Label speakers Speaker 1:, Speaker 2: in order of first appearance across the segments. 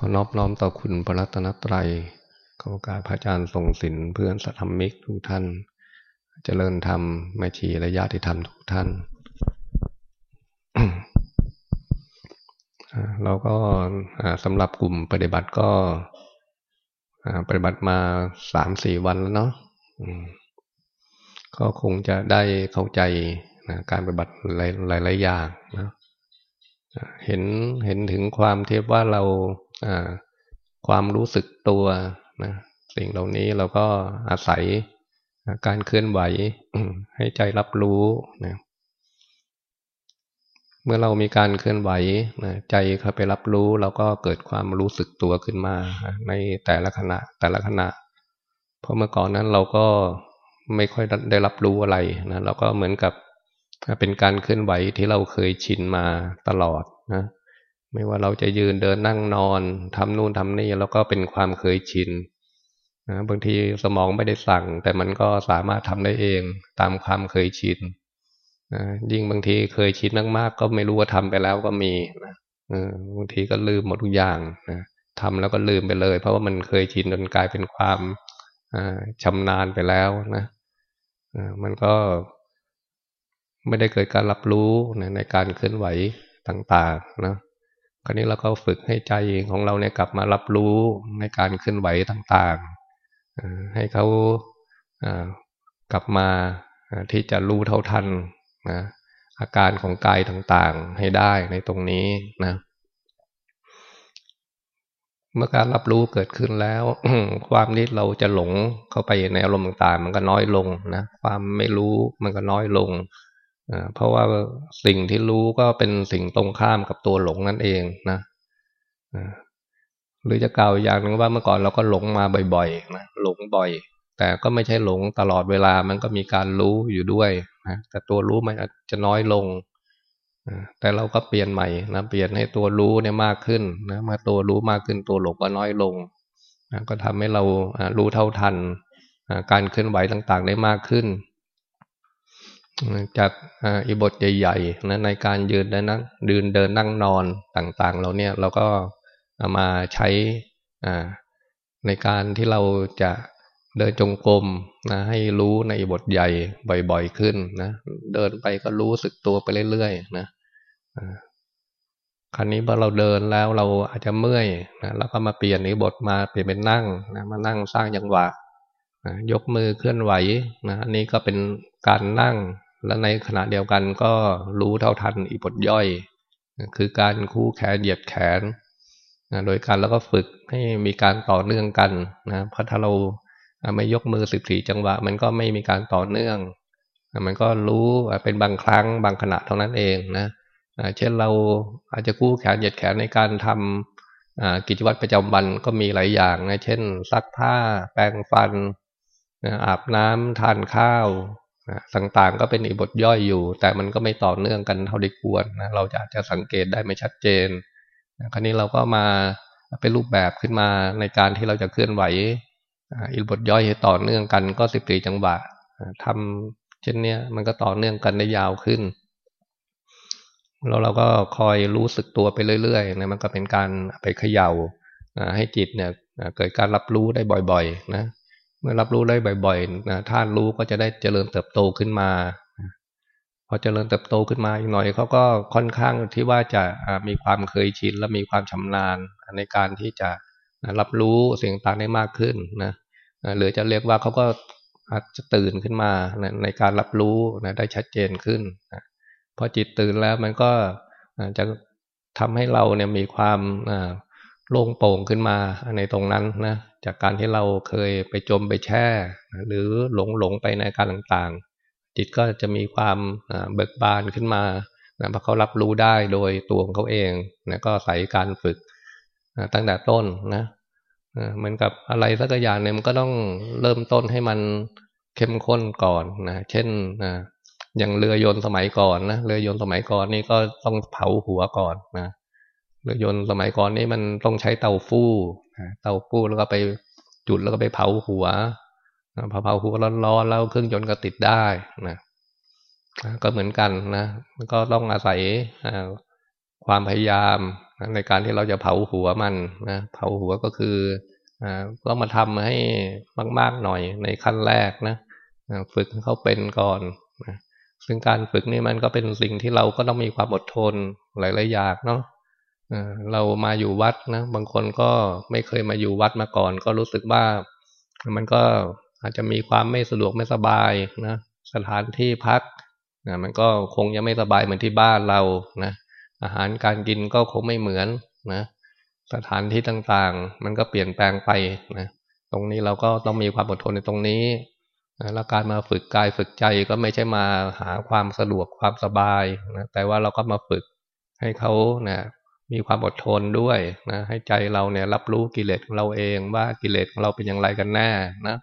Speaker 1: ขอนอบน้อมต่อคุณพระรัตนตรัยขอการพระอาจารย์ทรงศิลเพื่อนสัทธมิกทุกท่านเจริญธรรมแม่ชีและญาติธรรมทุกท่าน เราก็สำหรับกลุ่มปฏิบัติก็ปฏิบัติมาสามสี่วันแล้วเนาะก็คงจะได้เข้าใจการปฏิบัติหลายๆอย่างนะเห็นเห็นถึงความเทียบว่าเรา ความรู้สึกตัวนะสิ่งเหล่านี้เราก็อาศัยการเคลื่อนไหวให้ใจรับรู้นะเมื่อเรามีการเคลื่อนไหวนะใจเข้าไปรับรู้เราก็เกิดความรู้สึกตัวขึ้นมา ในแต่ละขณะแต่ละขณะ เพราะเมื่อก่อนนั้นเราก็ไม่ค่อยได้รับรู้อะไรนะเราก็เหมือนกับเป็นการเคลื่อนไหวที่เราเคยชินมาตลอดนะ ไม่ว่าเราจะยืนเดินนั่งนอนทำนู่นทำนี่แล้วก็เป็นความเคยชินนะบางทีสมองไม่ได้สั่ง แต่มันก็สามารถทำได้เองตามความเคยชินนะยิ่งบางทีเคยชินมากๆ ก็ไม่รู้ว่าทำไปแล้วก็มีนะบางทีก็ลืมหมดทุกอย่างนะทำแล้วก็ลืมไปเลย เพราะว่ามันเคยชินจนกลายเป็นความชำนาญไปแล้วนะมันก็ไม่ได้เกิดการรับรู้นะในการเคลื่อนไหวต่างๆนะ คราวนี้เราก็ฝึกให้ใจของเราเนี่ยกลับมารับรู้ในการเคลื่อนไหวต่างๆ ให้เขากลับมาที่จะรู้เท่าทันนะอาการของกายต่างๆให้ได้ในตรงนี้นะ เมื่อการรับรู้เกิดขึ้นแล้ว ความนี้เราจะหลงเข้าไปในอารมณ์ต่างๆ มันก็น้อยลงนะ ความไม่รู้มันก็น้อยลง เพราะว่าสิ่งที่รู้ก็เป็นสิ่งตรงข้ามกับตัวหลงนั่นเองนะหรือจะกล่าวอย่างหนึ่งว่าเมื่อก่อนเราก็หลงมาบ่อยๆนะหลงบ่อย แต่ก็ไม่ใช่หลงตลอดเวลามันก็มีการรู้อยู่ด้วยนะแต่ตัวรู้มันอาจจะน้อยลงแต่เราก็เปลี่ยนใหม่นะเปลี่ยนให้ตัวรู้เนี่ยมากขึ้นนะมาตัวรู้มากขึ้นตัวหลงก็น้อยลงนะก็ทำให้เรารู้เท่าทันการเคลื่อนไหวต่างๆได้มากขึ้น จากอิบทใหญ่ๆนะในการยืนและนั่งดืนเดินนั่งนอนต่างๆ เราเนี่ยเราก็ามาใช้ในการที่เราจะเดินจงกรมนะให้รู้ในบทใหญ่บ่อยๆขึ้นนะเดินไปก็รู้สึกตัวไปเรื่อยๆนะครั้นี้พอเราเดินแล้วเราอาจจะเมื่อยนะแล้วก็มาเปลี่ยนในบทมาเปลี่ยนเป็นนั่งนะมานั่งสร้างจังหวะนะยกมือเคลื่อนไหวนะอันนี้ก็เป็นการนั่ง และในขณะเดียวกันก็รู้เท่าทันอีบทย่อย คือการคู่แขนเหยียดแขนนะโดยการแล้วก็ฝึกให้มีการต่อเนื่องกันนะเพราะถ้าเราไม่ยกมือสิบสี่จังหวะ มันก็ไม่มีการต่อเนื่องมันก็รู้เป็นบางครั้งบางขณะเท่านั้นเองนะเช่นเราอาจจะกู้แขนเหยียดแขนในการทำกิจวัตรประจำวันก็มีหลายอย่างนะเช่น ซักผ้า แปรงฟันอาบน้ำทานข้าว ต่างๆ ก็เป็นอีบทย่อยอยู่ แต่มันก็ไม่ต่อเนื่องกันเท่าที่ควรนะเราจะจะสังเกตได้ไม่ชัดเจนคราวนี้เราก็มาเป็นรูปแบบขึ้นมาในการที่เราจะเคลื่อนไหวอีบทย่อยให้ต่อเนื่องกันก็สิบสี่จังหวะทำเช่นเนี้ยมันก็ต่อเนื่องกันได้ยาวขึ้นแล้วเราก็คอยรู้สึกตัวไปเรื่อยๆนะมันก็เป็นการไปเขย่าให้จิตเนี่ยเกิดการรับรู้ได้บ่อยๆ นะ มื่อรับรู้ได้บ่อยๆนะท่านรู้ก็จะได้เจริญเติบโตขึ้นมา พอเจริญเติบโตขึ้นมาอีกหน่อยเขาก็ค่อนข้างที่ว่าจะมีความเคยชินและมีความชำนาญในการที่จะรับรู้สิ่งต่างได้มากขึ้นนะหรือจะเรียกว่าเขาก็อาจจะตื่นขึ้นมาในการรับรู้นะได้ชัดเจนขึ้นนะพอจิตตื่นแล้วมันก็จะทำให้เราเนี่ยมีความ โล่งโปร่งขึ้นมาในตรงนั้นนะ จากการที่เราเคยไปจมไปแช่ หรือหลงหลงไปในการต่างๆ จิตก็จะมีความเบิกบานขึ้นมานะเพราะเขารับรู้ได้โดยตัวของเขาเองนะก็ใส่การฝึกตั้งแต่ต้นนะเหมือนกับอะไรสักอย่างเนี่ยมันก็ต้องเริ่มต้นให้มันเข้มข้นก่อนนะเช่นอย่างเรือยนต์สมัยก่อนนะเรือยนต์สมัยก่อนนี่ก็ต้องเผาหัวก่อนนะ รือยนต์สมัยก่อนนี่มันต้องใช้เตาฟู่เตาฟู่แล้วก็ไปจุดแล้วก็ไปเผาหัวพอเผาหัวร้อนๆแล้วเครื่องยนต์ก็ติดได้นะก็เหมือนกันนะก็ต้องอาศัยความพยายามในการที่เราจะเผาหัวมันนะเผาหัวก็คืออ่าก็มาทำให้มาก ๆหน่อยในขั้นแรกนะฝึกเขาเป็นก่อนนะซึ่งการฝึกนี่มันก็เป็นสิ่งที่เราก็ต้องมีความอดทนหลายๆอย่างเนาะ เรามาอยู่วัดนะ บางคนก็ไม่เคยมาอยู่วัดมาก่อน ก็รู้สึกว่า มันก็อาจจะมีความไม่สะดวกไม่สบายนะ สถานที่พักนะมันก็คงยังไม่สบายเหมือนที่บ้านเรานะ อาหารการกินก็คงไม่เหมือนนะ สถานที่ต่างๆ มันก็เปลี่ยนแปลงไปนะ ตรงนี้เราก็ต้องมีความอดทนในตรงนี้นะแล้วการมาฝึกกายฝึกใจก็ไม่ใช่มาหาความสะดวกความสบายนะ แต่ว่าเราก็มาฝึกให้เขานะ มีความอดทนด้วยนะให้ใจเราเนี่ยรับรู้กิเลสของเราเองว่ากิเลสของเราเป็นอย่างไรกันแน่นะ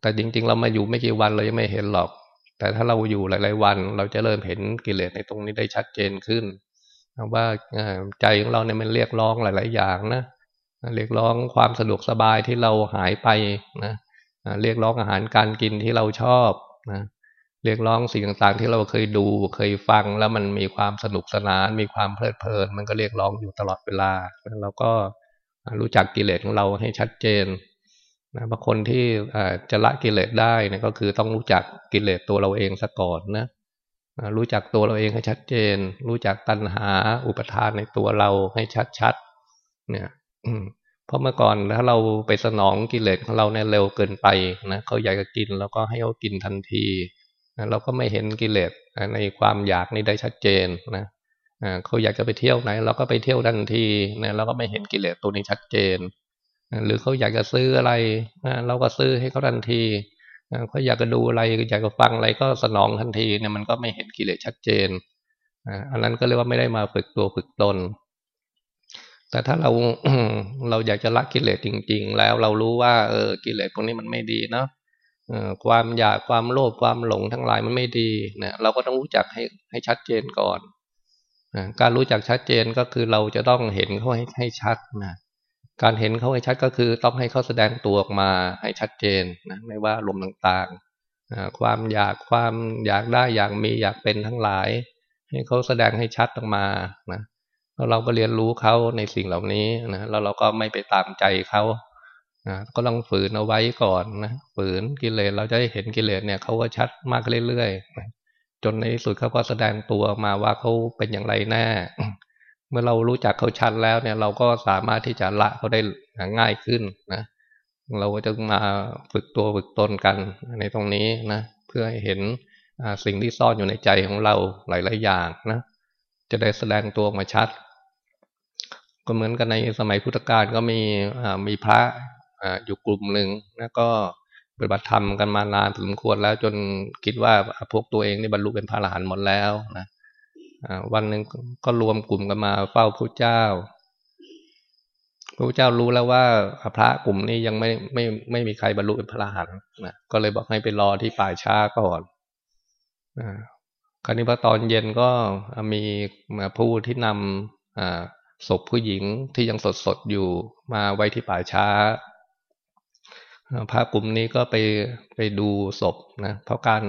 Speaker 1: แต่จริง ๆ เรามาอยู่ไม่กี่วันเรายังไม่เห็นหรอก แต่ถ้าเราอยู่หลาย ๆ วัน เราจะเริ่มเห็นกิเลสในตรงนี้ได้ชัดเจนขึ้นว่าใจของเราเนี่ยมันเรียกร้องหลาย ๆ อย่างนะเรียกร้องความสะดวกสบายที่เราหายไปนะเรียกร้องอาหารการกินที่เราชอบนะ เรียกร้องสิ่งต่างๆ ที่เราเคยดูเคยฟังแล้วมันมีความสนุกสนาน มีความเพลิดเพลิน มันก็เรียกร้องอยู่ตลอดเวลาเราก็รู้จักกิเลสของเราให้ชัดเจนนะบางคนที่จะละกิเลสได้นะก็คือต้องรู้จักกิเลสตัวเราเองซะก่อนนะรู้จักตัวเราเองให้ชัดเจน รู้จักตัณหาอุปทานในตัวเราให้ชัดๆเนี่ยเพราะเมื่อก่อนถ้าเราไปสนองกิเลสของเราเนี่ยเร็วเกินไปนะเขาอยากจะกินแล้วก็ให้เขากินทันที เราก็ไม่เห็นกิเลสในความอยากนี้ได้ชัดเจนนะเขาอยากจะไปเที่ยวไหน เราก็ไปเที่ยวทันทีนะเราก็ไม่เห็นกิเลสตัวนี้ชัดเจน หรือเขาอยากจะซื้ออะไรเราก็ซื้อให้เขาทันทีเขาอยากจะดูอะไรอยากจะฟังอะไรก็สนองทันทีเนี่ยมันก็ไม่เห็นกิเลสชัดเจนอันนั้นก็เรียกว่าไม่ได้มาฝึกตัวฝึกตน แต่ถ้าเราเราอยากจะละกิเลสจริง ๆ แล้วเรารู้ว่าเออกิเลสพวกนี้มันไม่ดีเนาะ ความอยากความโลภความหลงทั้งหลายมันไม่ดีเนี่ยเราก็ต้องรู้จักให้ให้ชัดเจนก่อนการรู้จักชัดเจนก็คือเราจะต้องเห็นเขาให้ให้ชัดนะการเห็นเขาให้ชัดก็คือต้องให้เขาแสดงตัวออกมาให้ชัดเจนนะไม่ว่าลมต่างๆความอยากความอยากได้อยากมีอยากเป็นทั้งหลาย ให้เขาแสดงให้ชัดออกมานะแล้วเราก็เรียนรู้เขาในสิ่งเหล่านี้นะแล้วเราก็ไม่ไปตามใจเขา นะก็ต้องฝืนเอาไว้ก่อนนะฝืนกิเลสเราจะได้เห็นกิเลสเนี่ยเขาก็ชัดมากเรื่อยๆนะจนในสุดเขาก็แสดงตัวมาว่าเขาเป็นอย่างไรแน่เมื่อเรารู้จักเขาชัดแล้วเนี่ย เราก็สามารถที่จะละเขาได้ง่ายขึ้นนะเราก็จะมาฝึกตัวฝึกตนกันในตรงนี้นะเพื่อให้เห็นสิ่งที่ซ่อนอยู่ในใจของเราหลาย ๆ อย่างนะจะได้แสดงตัวมาชัด ก็เหมือนกันในสมัยพุทธกาลก็มีมีพระ อยู่กลุ่มหนึ่งนะก็ปฏิบัติธรรมกันมานานถึงควรแล้วจนคิดว่าพวกตัวเองนี่บรรลุเป็นพระอรหันต์หมดแล้วนะวันหนึ่งก็รวมกลุ่มกันมาเฝ้าพระเจ้าพระเจ้ารู้แล้วว่าพระกลุ่มนี้ยังไม่ไม่ไม่มีใครบรรลุเป็นพระอรหันต์นะก็เลยบอกให้ไปรอที่ป่าช้าก่อนคราวนี้พอตอนเย็นก็มีผู้ที่นำศพผู้หญิงที่ยังสดสดอยู่มาไว้ที่ป่าช้า พระกลุ่มนี้ก็ไปไปดูศพนะเพราะการ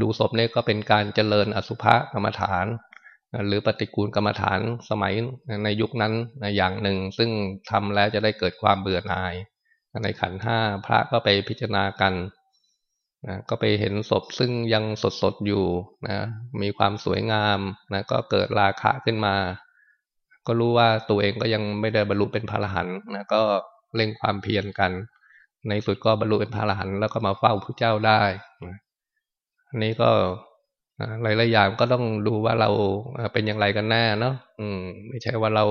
Speaker 1: ดูศพนี่ก็เป็นการเจริญอสุภกรรมฐาน หรือปฏิกูลกรรมฐานสมัยในยุคนั้นอย่างหนึ่ง ซึ่งทำแล้วจะได้เกิดความเบื่อหน่าย ในขันห้าพระก็ไปพิจารณากันนะก็ไปเห็นศพซึ่งยังสดสดอยู่นะมีความสวยงามนะก็เกิดราคะขึ้นมา ก็รู้ว่าตัวเองก็ยังไม่ได้บรรลุเป็นพระอรหันต์นะก็เร่งความเพียรกัน ในสุดก็บรรลุเป็นพระอรหันต์แล้วก็มาเฝ้าพระเจ้าได้อันนี้ก็หลายๆอย่างก็ต้องดูว่าเราเป็นอย่างไรกันแน่เนาะอืม ไม่ใช่ว่าเรา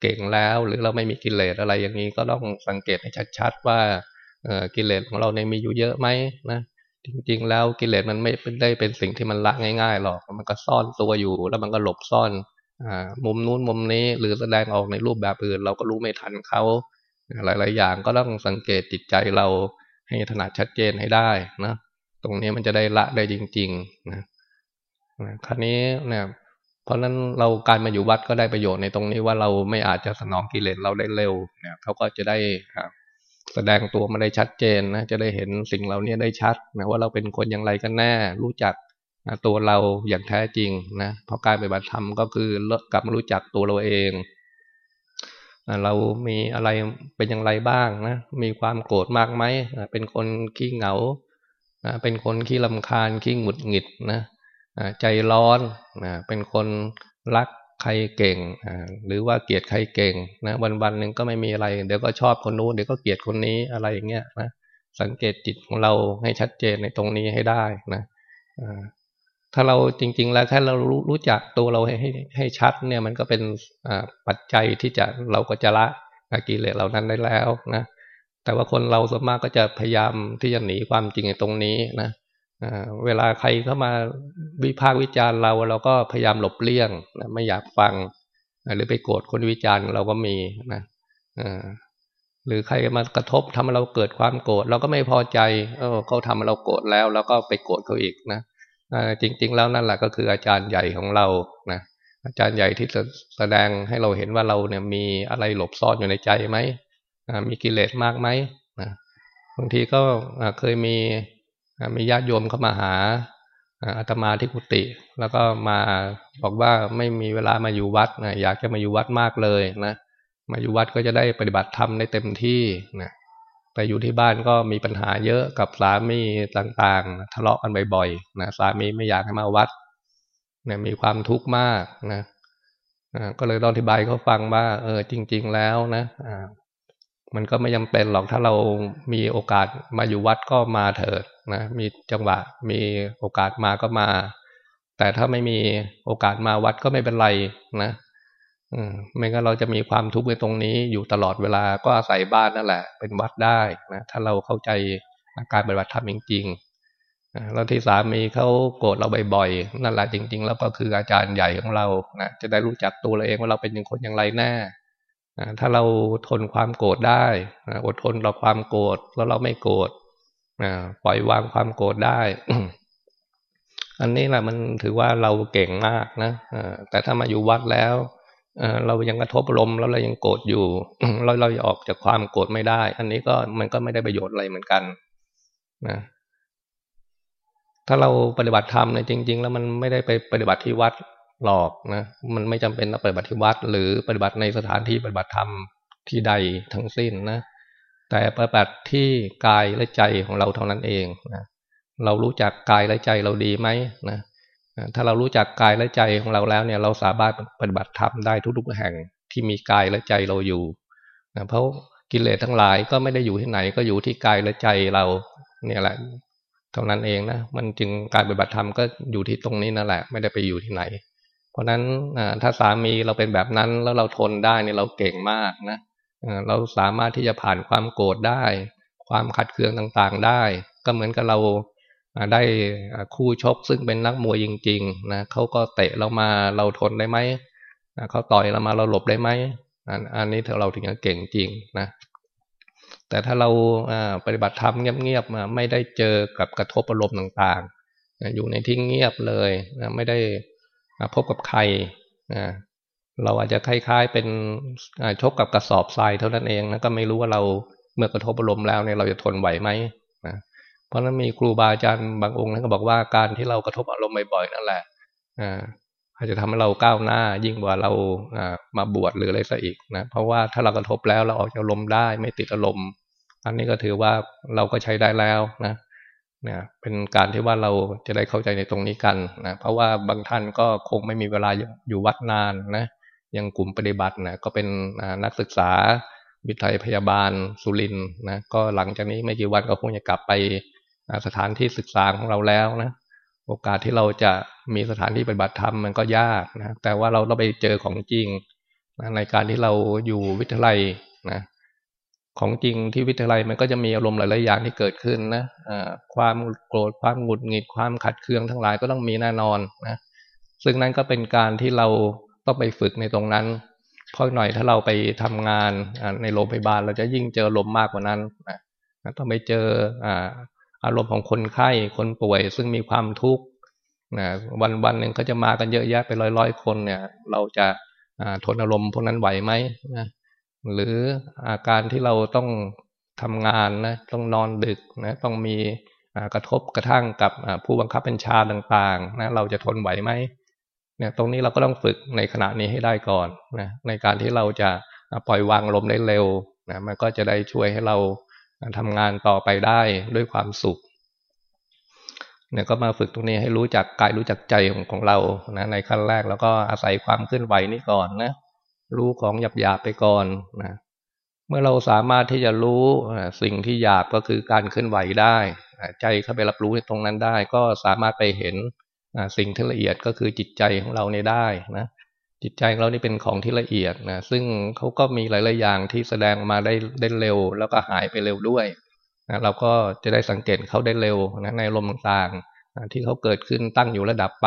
Speaker 1: เก่งแล้ว หรือเราไม่มีกิเลสอะไรอย่างนี้ก็ต้องสังเกตให้ชัดๆว่ากิเลสของเราในมีอยู่เยอะไหมนะจริง ๆ แล้วกิเลสมันไม่ได้เป็นสิ่งที่มันละง่ายๆหรอกมันก็ซ่อนตัวอยู่ แล้วมันก็หลบซ่อนอมุมนู้นมุมนี้หรือแสดงออกในรูปแบบอื่น เราก็รู้ไม่ทันเขา หลาย ๆ อย่างก็ต้องสังเกตจิตใจเราให้ถนัดชัดเจนให้ได้นะตรงนี้มันจะได้ละได้จริงๆนะคราวนี้เนี่ยเพราะนั้นเราการมาอยู่วัดก็ได้ประโยชน์ในตรงนี้ว่าเราไม่อาจจะสนองกิเลสเราได้เร็วเนี่ยเขาก็จะได้แสดงตัวมาได้ชัดเจนนะจะได้เห็นสิ่งเหล่านี้ได้ชัดนะว่าเราเป็นคนอย่างไรกันแน่ รู้จักตัวเราอย่างแท้จริงนะเพราะการปฏิบัติธรรมก็คือกลับมารู้จักตัวเราเอง เรามีอะไรเป็นอย่างไรบ้างนะ มีความโกรธมากไหม เป็นคนขี้เหงา เป็นคนขี้ลำคาญขี้หงุดหงิดนะ ใจร้อน เป็นคนรักใครเก่ง หรือว่าเกลียดใครเก่งนะ วันวันหนึ่งก็ไม่มีอะไร เดี๋ยวก็ชอบคนนู้น เดี๋ยวก็เกลียดคนนี้อะไรอย่างเงี้ยนะ สังเกตจิตของเราให้ชัดเจนในตรงนี้ให้ได้นะ ถ้าเราจริง ๆ แล้วแค่เรารู้รู้จักตัวเราให้ให้ให้ชัดเนี่ย มันก็เป็นปัจจัยที่จะเราก็จะละกิเลสเหล่านั้นได้แล้วนะแต่ว่าคนเราส่วนมากก็จะพยายามที่จะหนีความจริงในตรงนี้นะเวลาใครเข้ามาวิพากษ์วิจารณ์เราเราก็พยายามหลบเลี่ยงนะไม่อยากฟัง หรือไปโกรธคนวิจารณ์เราก็มีนะหรือใครมากระทบทำให้เราเกิดความโกรธเราก็ไม่พอใจ เออเขาทำให้เราโกรธแล้ว แล้วก็ไปโกรธเขาอีกนะ จริง ๆ แล้วนั่นแหละก็คืออาจารย์ใหญ่ของเรานะอาจารย์ใหญ่ที่แสดงให้เราเห็นว่าเราเนี่ยมีอะไรหลบซ่อนอยู่ในใจไหมมีกิเลสมากไหมนะบางทีก็เคยมีมีญาติโยมเข้ามาหาอาตมาที่กุฏิแล้วก็มาบอกว่าไม่มีเวลามาอยู่วัดนะอยากจะมาอยู่วัดมากเลยนะมาอยู่วัดก็จะได้ปฏิบัติธรรมได้เต็มที่นะ แต่อยู่ที่บ้านก็มีปัญหาเยอะกับสามีต่างๆ ทะเลาะกันบ่อยๆนะสามีไม่อยากให้มาวัดเนี่ยมีความทุกข์มากนะก็เลยต้องอธิบายเขาฟังว่า เออจริง ๆ แล้วนะมันก็ไม่จาเป็นหรอกถ้าเรามีโอกาสมาอยู่วัดก็มาเถิดนะมีจังหวะมีโอกาสมาก็มา แต่ถ้าไม่มีโอกาสมาวัดก็ไม่เป็นไรนะ ไม่งั้นเราจะมีความทุกข์ในตรงนี้อยู่ตลอดเวลาก็อาศัยบ้านนั่นแหละ เป็นวัดได้นะถ้าเราเข้าใจการปฏิบัติธรรมจริงๆแล้วที่สามีเขาโกรธเราบ่อยๆนั่นแหละจริง ๆ แล้วก็คืออาจารย์ใหญ่ของเรานะจะได้รู้จักตัวเราเองว่าเราเป็นยังคนอย่างไรแน่ถ้าเราทนความโกรธได้อดทนต่อความโกรธแล้วเราไม่โกรธปล่อยวางความโกรธได้อันนี้แหละมันถือว่าเราเก่งมากนะแต่ถ้ามาอยู่วัดแล้ว เรายังกระทบลมแล้วเรายังโกรธอยู่เราเราออกจากความโกรธไม่ได้ อันนี้ก็มันก็ไม่ได้ประโยชน์อะไรเหมือนกันนะถ้าเราปฏิบัติธรรมเนี่ยจริง ๆ แล้วมันไม่ได้ไปปฏิบัติที่วัดหลอกนะมันไม่จำเป็นต้องปฏิบัติที่วัด หรือปฏิบัติในสถานที่ปฏิบัติธรรมที่ใดทั้งสิ้นนะแต่ปฏิบัติที่กายและใจของเราเท่านั้นเองนะเรารู้จักกายและใจเราดีไหมนะ ถ้าเรารู้จักกายและใจของเราแล้วเนี่ย เราสามารถปฏิบัติธรรมได้ทุกๆแห่งที่มีกายและใจเราอยู่นะเพราะกิเลสทั้งหลายก็ไม่ได้อยู่ที่ไหนก็อยู่ที่กายและใจเรา เนี่ยแหละเท่านั้นเองนะมันจึงการปฏิบัติธรรมก็อยู่ที่ตรงนี้นั่นแหละ ไม่ได้ไปอยู่ที่ไหน เพราะนั้นถ้าสามีเราเป็นแบบนั้นแล้วเราทนได้เนี่ยเราเก่งมากนะเราสามารถที่จะผ่านความโกรธได้ ความขัดเคืองต่างๆได้ ก็เหมือนกับเรา ได้คู่ชกซึ่งเป็นนักมวยจริง ๆ นะเขาก็เตะเรามาเราทนได้ไหมเขาต่อยเรามาเราหลบได้ไหมอันนี้เราถึงจะเก่งจริงนะแต่ถ้าเราปฏิบัติธรรมเงียบๆไม่ได้เจอกับกระทบอารมณ์ต่างๆ อยู่ในที่เงียบเลยไม่ได้พบกับใครเราอาจจะคล้ายๆ เป็นชกกับกระสอบทรายเท่านั้นเองนะก็ไม่รู้ว่าเราเมื่อกระทบอารมณ์แล้วเนี่ยเราจะทนไหวไหมนะ ราะนั้นมีครูบาอาจารย์บางองค์ท่านก็บอกว่าการที่เรากระทบอารมณ์บ่อยๆนั่นแหละอ่าอาจจะทำให้เราก้าวหน้ายิ่งกว่าเราอ่ามาบวชหรืออะไรซะอีกนะเพราะว่าถ้าเรากระทบแล้วเราออกจากอารมณ์ได้ไม่ติดอารมณ์ อันนี้ก็ถือว่าเราก็ใช้ได้แล้วนะเนี่ยเป็นการที่ว่าเราจะได้เข้าใจในตรงนี้กันนะเพราะว่าบางท่านก็คงไม่มีเวลาอยู่วัดนานนะยังกลุ่มปฏิบัตินะก็เป็นนักศึกษาวิทยพยาบาลสุรินนะก็หลังจากนี้ไม่กี่วันก็คงจะกลับไป สถานที่ศึกษาของเราแล้วนะโอกาสที่เราจะมีสถานที่ปฏิบัติธรรมมันก็ยากนะแต่ว่าเราต้องไปเจอของจริงนะในการที่เราอยู่วิทยาลัยนะของจริงที่วิทยาลัยมันก็จะมีอารมณ์หลายๆอย่างที่เกิดขึ้นนะความโกรธความหงุดหงิดความขัดเคืองทั้งหลายก็ต้องมีแน่นอนนะซึ่งนั้นก็เป็นการที่เราต้องไปฝึกในตรงนั้นเพราะหน่อยถ้าเราไปทำงานในโรงพยาบาลเราจะยิ่งเจอลมมากกว่านั้นนะต้องไปเจอ อารมณ์ของคนไข้คนป่วยซึ่งมีความทุกข์นะวันวันหนึ่งเขาจะมากันเยอะแยะไปร้อยร้อยคนเนี่ย เราจะทนอารมณ์พวกนั้นไหวไหมนะหรืออาการที่เราต้องทำงานนะต้องนอนดึกนะต้องมีกระทบกระทั่งกับผู้บังคับบัญชาต่างๆนะเราจะทนไหวไหมเนี่ยตรงนี้เราก็ต้องฝึกในขณะนี้ให้ได้ก่อนนะในการที่เราจะปล่อยวางลมได้เร็วนะมันก็จะได้ช่วยให้เรา ทำงานต่อไปได้ด้วยความสุขเนี่ยก็มาฝึกตรงนี้ให้รู้จักกายรู้จักใจของของเรานะในขั้นแรกแล้วก็อาศัยความเคลื่อนไหวนี้ก่อนนะรู้ของหยาบหยาบไปก่อนนะเมื่อเราสามารถที่จะรู้สิ่งที่หยาบก็คือการเคลื่อนไหวได้ใจเข้าไปรับรู้ในตรงนั้นได้ ก็สามารถไปเห็นสิ่งที่ละเอียดก็คือจิตใจของเราในได้นะ จิตใจของเรานี่เป็นของที่ละเอียดนะซึ่งเขาก็มีหลาย ๆ อย่างที่แสดงมาได้ได้เร็ว แล้วก็หายไปเร็วด้วยนะเราก็จะได้สังเกตเขาได้เร็วนะในลมต่างๆที่เขาเกิดขึ้นตั้งอยู่ระดับไป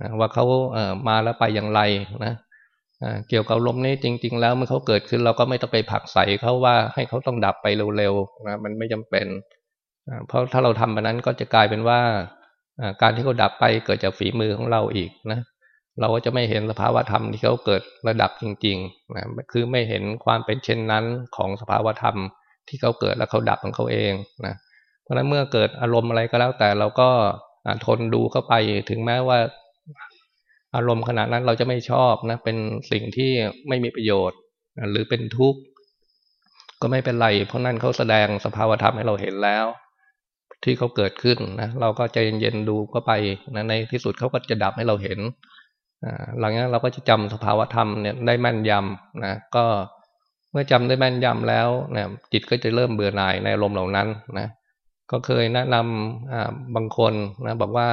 Speaker 1: นะว่าเขาเอ่อมาแล้วไปอย่างไรนะเกี่ยวกับลมนี้จริง ๆ แล้วเมื่อเขาเกิดขึ้นเราก็ไม่ต้องไปผักใส่เขาว่าให้เขาต้องดับไปเร็วๆนะมันไม่จำเป็นเพราะถ้าเราทำแบบนั้นก็จะกลายเป็นว่าการที่เขาดับไปเกิดจากฝีมือของเราอีกนะ เราก็จะไม่เห็นสภาวธรรมที่เขาเกิดระดับจริงๆนะคือไม่เห็นความเป็นเช่นนั้นของสภาวธรรมที่เขาเกิดแล้วเขาดับของเขาเองนะเพราะฉะนั้นเมื่อเกิดอารมณ์อะไรก็แล้วแต่เราก็ทนดูเข้าไปถึงแม้ว่า อารมณ์ขณะนั้นเราจะไม่ชอบนะเป็นสิ่งที่ไม่มีประโยชน์ หรือเป็นทุกข์ก็ไม่เป็นไร เพราะนั่นเขาแสดงสภาวธรรมให้เราเห็นแล้ว ที่เขาเกิดขึ้นนะเราก็ใจเย็นๆดูก็ไปนะในที่สุดเขาก็จะดับให้เราเห็น หลังจากนั้นเราก็จะจำสภาวธรรมเนี่ยได้แม่นยำนะก็เมื่อจำได้แม่นยำแล้วเนี่ยจิตก็จะเริ่มเบื่อหน่ายในอารมณ์เหล่านั้นนะก็เคยแนะนำบางคนนะบอกว่า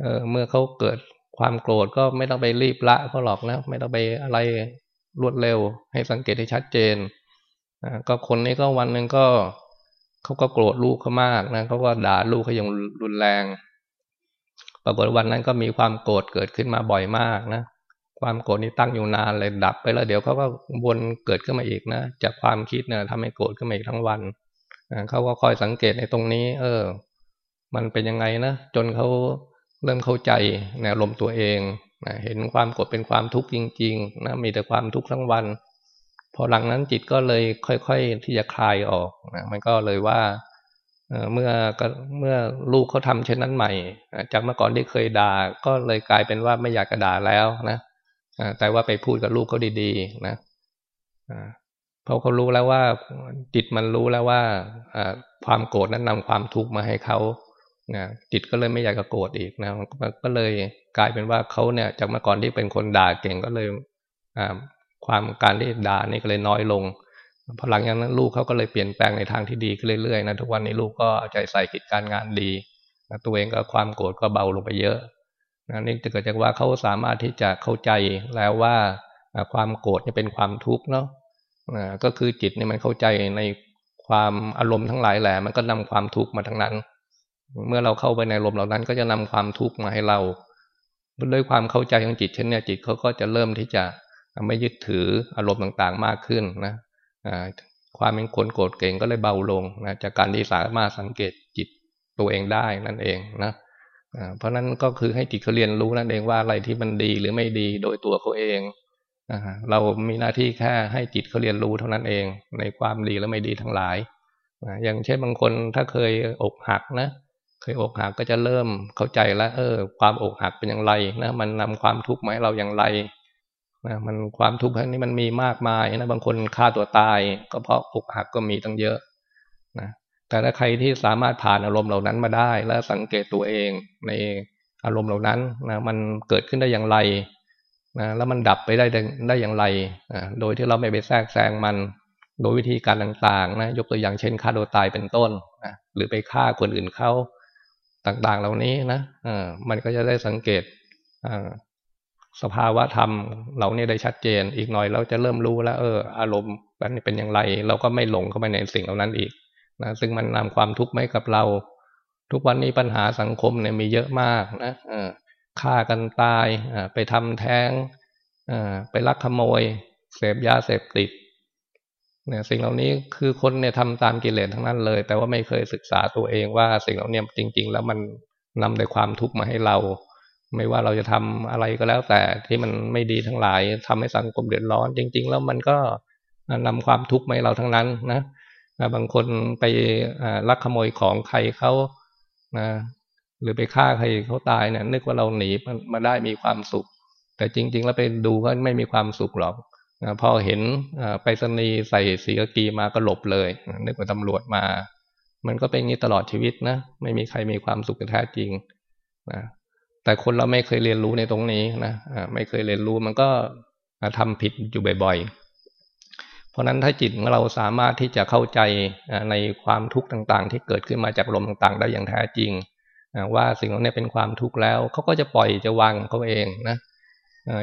Speaker 1: เออเมื่อเขาเกิดความโกรธก็ไม่ต้องไปรีบละเขาหรอกนะ ไม่ต้องไปอะไรรวดเร็ว ให้สังเกตให้ชัดเจนก็คนนี้ก็วันหนึ่งก็เขาก็โกรธลูกเขามากนะเขาก็ด่าลูกเขาอย่างรุนแรงากฏวันนั้นก็มีความโกรธเกิดขึ้นมาบ่อยมากนะ ความโกรธนี้ตั้งอยู่นานเลยดับไปแล้วเดี๋ยวเขาก็วนเกิดขึ้นมาอีกนะ จากความคิดเนี่ยทำให้โกรธขึ้นมาอีกทั้งวันเขาก็คอยสังเกตในตรงนี้ เออ มันเป็นยังไงนะจนเขาเริ่มเข้าใจในลมตัวเองนะเห็นความโกรธเป็นความทุกข์จริง ๆ นะมีแต่ความทุกข์ทั้งวัน พอหลังนั้นจิตก็เลยค่อย ๆที่จะคลายออกนะมันก็เลยว่า เมื่อเมื่อลูกเขาทำเช่นนั้นใหม่ จากเมื่อก่อนที่เคยด่าก็เลยกลายเป็นว่าไม่อยากกระด่าแล้วนะแต่ว่าไปพูดกับลูกเขาดีๆนะเพราะเขารู้แล้วว่าจิตมันรู้แล้วว่าความโกรธนั้นนำความทุกข์มาให้เขาจิตก็เลยไม่อยากจะโกรธอีกนะก็เลยกลายเป็นว่าเขาเนี่ย จากเมื่อก่อนที่เป็นคนด่าเก่งก็เลยความการที่ด่านี่ก็เลยน้อยลง พอหลังจากนั้นลูกเขาก็เลยเปลี่ยนแปลงในทางที่ดีขึ้นเรื่อยๆนะทุกวันนี้ลูกก็ใจใส่กิจการงานดีนะตัวเองก็ความโกรธก็เบาลงไปเยอะนะนี่จะเกิดจากว่าเขาสามารถที่จะเข้าใจแล้วว่าความโกรธนี่เป็นความทุกข์เนาะก็คือจิตนี่มันเข้าใจในความอารมณ์ทั้งหลายแหละมันก็นำความทุกข์มาทั้งนั้น เมื่อเราเข้าไปในอารมณ์เหล่านั้นก็จะนำความทุกข์มาให้เราด้วยความเข้าใจของจิตเช่นนี้จิตเขาก็จะเริ่มที่จะไม่ยึดถืออารมณ์ต่างๆมากขึ้นนะ ความเป็นคนโกรธเก่งก็เลยเบาลงนะจากการที่สามารถสังเกตจิตตัวเองได้นั่นเองนะเพราะนั้นก็คือให้จิตเขาเรียนรู้นั่นเองว่าอะไรที่มันดีหรือไม่ดีโดยตัวเขาเองเรามีหน้าที่แค่ให้จิตเขาเรียนรู้เท่านั้นเอง ในความดีและไม่ดีทั้งหลายอย่างเช่นบางคนถ้าเคยอกหักนะเคยอกหักก็จะเริ่มเข้าใจแล้ว เออ ความอกหักเป็นอย่างไรนะมันนำความทุกข์มาให้เราอย่างไร นะมันความทุกข์พวกนี้มันมีมากมายนะบางคนฆ่าตัวตาย ก็เพราะอกหักก็มีตั้งเยอะนะแต่ถ้าใครที่สามารถผ่านอารมณ์เหล่านั้นมาได้ แล้วสังเกตตัวเองในอารมณ์เหล่านั้นนะมันเกิดขึ้นได้อย่างไรนะแล้วมันดับไปได้ได้อย่างไรนะโดยที่เราไม่ไปแทรกแซงมัน โดยวิธีการต่างๆนะยกตัวอย่างเช่นฆ่าตัวตายเป็นต้นนะหรือไปฆ่าคนอื่นเขาต่างๆเหล่านี้นะอ่ามันก็จะได้สังเกตอ่า สภาวะธรรมเราเนี่ยได้ชัดเจน อีกหน่อยเราจะเริ่มรู้แล้ว เออ อารมณ์นั้นเป็นอย่างไร เราก็ไม่หลงเข้าไปในสิ่งเหล่านั้นอีกนะซึ่งมันนำความทุกข์มาให้กับเรา ทุกวันนี้ปัญหาสังคมเนี่ยมีเยอะมากนะฆ่ากันตายไปทำแท้งไปลักขโมย เสพยาเสพติดเนี่ยสิ่งเหล่านี้คือคนเนี่ยทำตามกิเลสทั้งนั้นเลย แต่ว่าไม่เคยศึกษาตัวเองว่าสิ่งเหล่านี้จริง ๆ แล้วมันนำแต่ความทุกข์มาให้เรา ไม่ว่าเราจะทำอะไรก็แล้วแต่ที่มันไม่ดีทั้งหลายทำให้สังคมเดือดร้อน จริง ๆ แล้วมันก็นำความทุกข์มาให้เราทั้งนั้นนะบางคนไปลักขโมยของใครเขานะหรือไปฆ่าใครเขาตายเนี่ยนึกว่าเราหนีมาได้มีความสุข แต่จริง ๆ แล้วไปดูก็ไม่มีความสุขหรอกนะพอเห็นไปสนีใส่สีกกีมาก็หลบเลยนึกว่าตำรวจมา มันก็เป็นอย่างนี้ตลอดชีวิตนะไม่มีใครมีความสุขแท้จริงนะ แต่คนเราไม่เคยเรียนรู้ในตรงนี้นะไม่เคยเรียนรู้มันก็ทำผิดอยู่บ่อย ๆ เพราะนั้นถ้าจิตของเราสามารถที่จะเข้าใจในความทุกข์ต่างๆ ที่เกิดขึ้นมาจากลมต่างๆ ได้อย่างแท้จริงว่าสิ่งเหล่านี้เป็นความทุกข์แล้วเขาก็จะปล่อยจะวางเขาเองนะ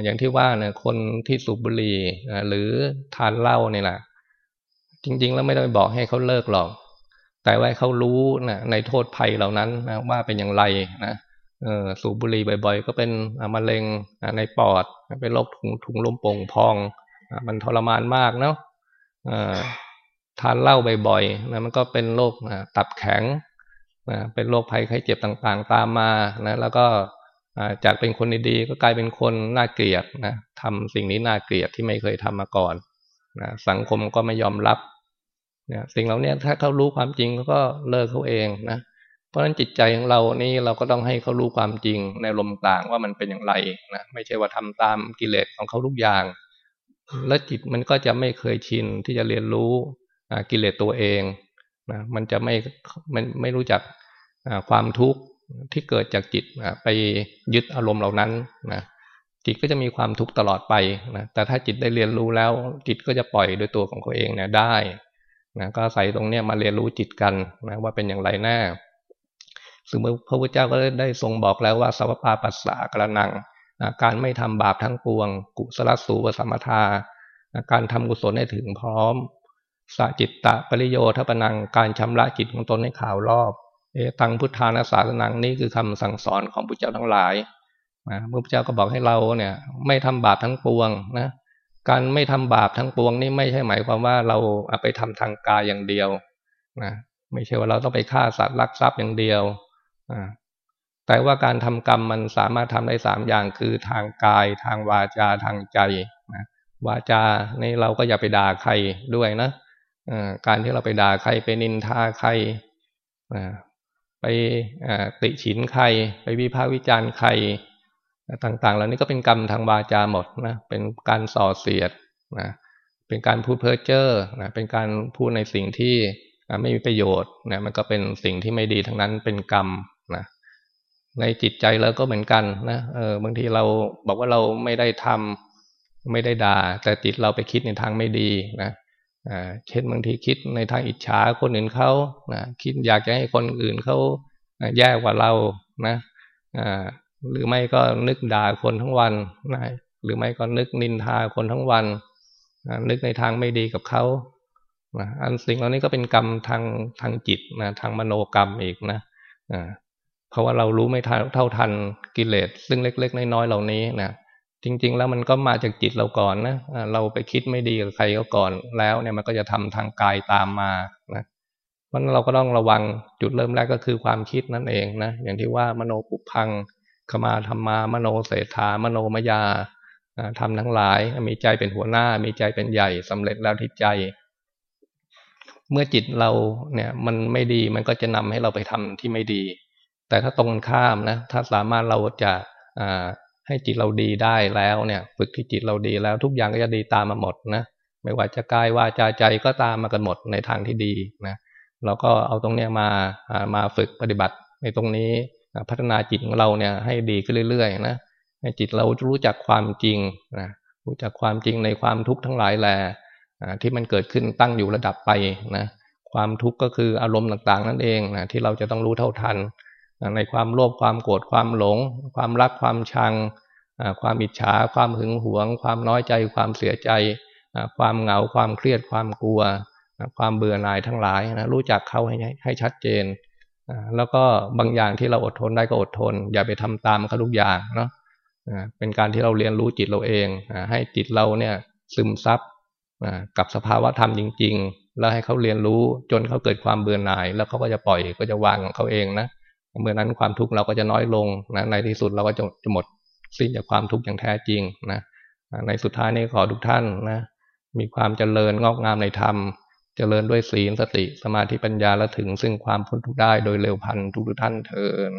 Speaker 1: อย่างที่ว่าเนี่ยคนที่สูบบุหรี่หรือทานเหล้าเนี่ยแหละจริง ๆ แล้วไม่ได้บอกให้เขาเลิกหรอก แต่ว่าเขารู้นะในโทษภัยเหล่านั้นนะว่าเป็นอย่างไรนะ สูบบุหรี่บ่อย ๆ ก็เป็นมะเร็งในปอด เป็นโรคถุงถุงลมโป่งพอง มันทรมานมากเนาะทานเหล้าบ่อยๆนะมันก็เป็นโรคตับแข็งนะเป็นโรคภัยไข้เจ็บต่างๆ ตามมานะ แล้วก็จากเป็นคนดีๆก็กลายเป็นคนน่าเกลียดนะทำสิ่งนี้น่าเกลียดที่ไม่เคยทำมาก่อนนะสังคมก็ไม่ยอมรับนะสิ่งเหล่านี้ถ้าเขารู้ความจริงเขาก็เลิกเขาเองนะเราะฉะนั้นจิตใจของเรานี่เราก็ต้องให้เขารู้ความจริงในลมต่างว่ามันเป็นอย่างไรนะไม่ใช่ว่าทำตามกิเลสของเขาทุกอย่าง และจิตมันก็จะไม่เคยชินที่จะเรียนรู้กิเลสตัวเองนะมันจะไม่มันไม่รู้จักความทุกข์ที่เกิดจากจิตไปยึดอารมณ์เหล่านั้นนะจิตก็จะมีความทุกข์ตลอดไปนะแต่ถ้าจิตได้เรียนรู้แล้ว จิตก็จะปล่อยโดยตัวของตัวเองเนี่ยได้นะก็ใส่ตรงเนี้ยมาเรียนรู้จิตกันนะว่าเป็นอย่างไรแน่ ซึ่งพระพุทธเจ้าก็ได้ทรงบอกแล้วว่าสัพพาปัสสะกระนังการไม่ทำบาปทั้งปวง กุศลสูปสมทาการทำกุศลให้ถึงพร้อมสจิตตะปริโยทปนังการชำระจิตของตนให้ข่าวรอบเอตังพุทธานาสาสนังนี่คือคำสั่งสอนของพระเจ้าทั้งหลายนะพระพุทธเจ้าก็บอกให้เราเนี่ย ไม่ทำบาปทั้งปวงนะการไม่ทำบาปทั้งปวงนี่ไม่ใช่หมายความว่าเราเอาไปทำทางกายอย่างเดียวนะไม่ใช่ว่าเราต้องไปฆ่าสัตว์ลักทรัพย์อย่างเดียว แต่ว่าการทำกรรมมันสามารถทำได้สามอย่างคือทางกาย ทางวาจาทางใจนะวาจาในเราก็อย่าไปด่าใครด้วยนะการที่เราไปด่าใครไปนินทาใครไปติฉินใคร ไปวิพากษ์วิจารณ์ใคร ต่างๆเหล่านี้ก็เป็นกรรมทางวาจาหมดนะเป็นการส่อเสียดนะเป็นการพูดเพ้อเจ้อนะเป็นการพูดในสิ่งที่ไม่มีประโยชน์นะมันก็เป็นสิ่งที่ไม่ดีทั้งนั้นเป็นกรรม นะในจิตใจเราก็เหมือนกันนะเออบางทีเราบอกว่าเราไม่ได้ทำไม่ได้ด่า แต่จิตเราไปคิดในทางไม่ดีนะเช่นบางทีคิดในทางอิจฉาคนอื่นเขานะคิดอยากจะให้คนอื่นเขาแย่กว่าเรานะหรือไม่ก็นึกด่าคนทั้งวันนะหรือไม่ก็นึกนินทาคนทั้งวันนึกในทางไม่ดีกับเขาอันสิ่งเหล่านี้ก็เป็นกรรมทางทางจิตนะทางมโนกรรมอีกนะ เพราะว่าเรารู้ไม่เท่าทันกิเลสซึ่งเล็ก ๆ น้อยๆเหล่านี้นะจริง ๆ แล้วมันก็มาจากจิตเราก่อนนะเราไปคิดไม่ดีกับใครก็ก่อนแล้วเนี่ยมันก็จะทำทางกายตามมานะเพราะเราก็ต้องระวังจุดเริ่มแรกก็คือความคิดนั่นเองนะอย่างที่ว่ามโนปุพังขมาธรรมามโนเศรษฐามโนมยาทำทั้งหลาย มีใจเป็นหัวหน้า มีใจเป็นใหญ่สำเร็จแล้วที่ใจ เมื่อจิตเราเนี่ยมันไม่ดีมันก็จะนำให้เราไปทำที่ไม่ดี แต่ถ้าตรงข้ามนะถ้าสามารถเราจะให้จิตเราดีได้แล้วเนี่ย ฝึกที่จิตเราดีแล้วทุกอย่างก็จะดีตามมาหมดนะไม่ว่าจะกายวาจาใจก็ตามมากันหมดในทางที่ดีนะเราก็เอาตรงเนี้ยมามาฝึกปฏิบัติในตรงนี้พัฒนาจิตของเราเนี่ยให้ดีขึ้นเรื่อยๆนะให้จิตเรารู้จักความจริงนะรู้จักความจริงในความทุกข์ทั้งหลายแหละที่มันเกิดขึ้นตั้งอยู่ระดับไปนะความทุกข์ก็คืออารมณ์ต่างๆ นั่นเองนะที่เราจะต้องรู้เท่าทัน ในความโลภความโกรธความหลง ความรักความชัง ความอิจฉา ความหึงหวง ความน้อยใจ ความเสียใจ ความเหงาความเครียดความกลัว ความเบื่อหน่ายทั้งหลายนะรู้จักเขาให้ให้ชัดเจน แล้วก็บางอย่างที่เราอดทนได้ก็อดทน อย่าไปทำตามเขาทุกอย่างเนาะเป็นการที่เราเรียนรู้จิตเราเองให้จิตเราเนี่ยซึมซับกับสภาวะธรรมจริง ๆ แล้วให้เขาเรียนรู้จนเขาเกิดความเบื่อหน่าย แล้วเขาก็จะปล่อยก็จะวางของเขาเองนะ เมื่อนั้นความทุกข์เราก็จะน้อยลงนะในที่สุดเราก็จะจะหมดสิ้นจากความทุกข์อย่างแท้จริงนะในสุดท้ายนี้ขอทุกท่านนะมีความเจริญงอกงามในธรรม เจริญด้วยศีลสติสมาธิปัญญาและถึงซึ่งความพ้นทุกข์ได้โดยเร็วพันทุกท่านเทิด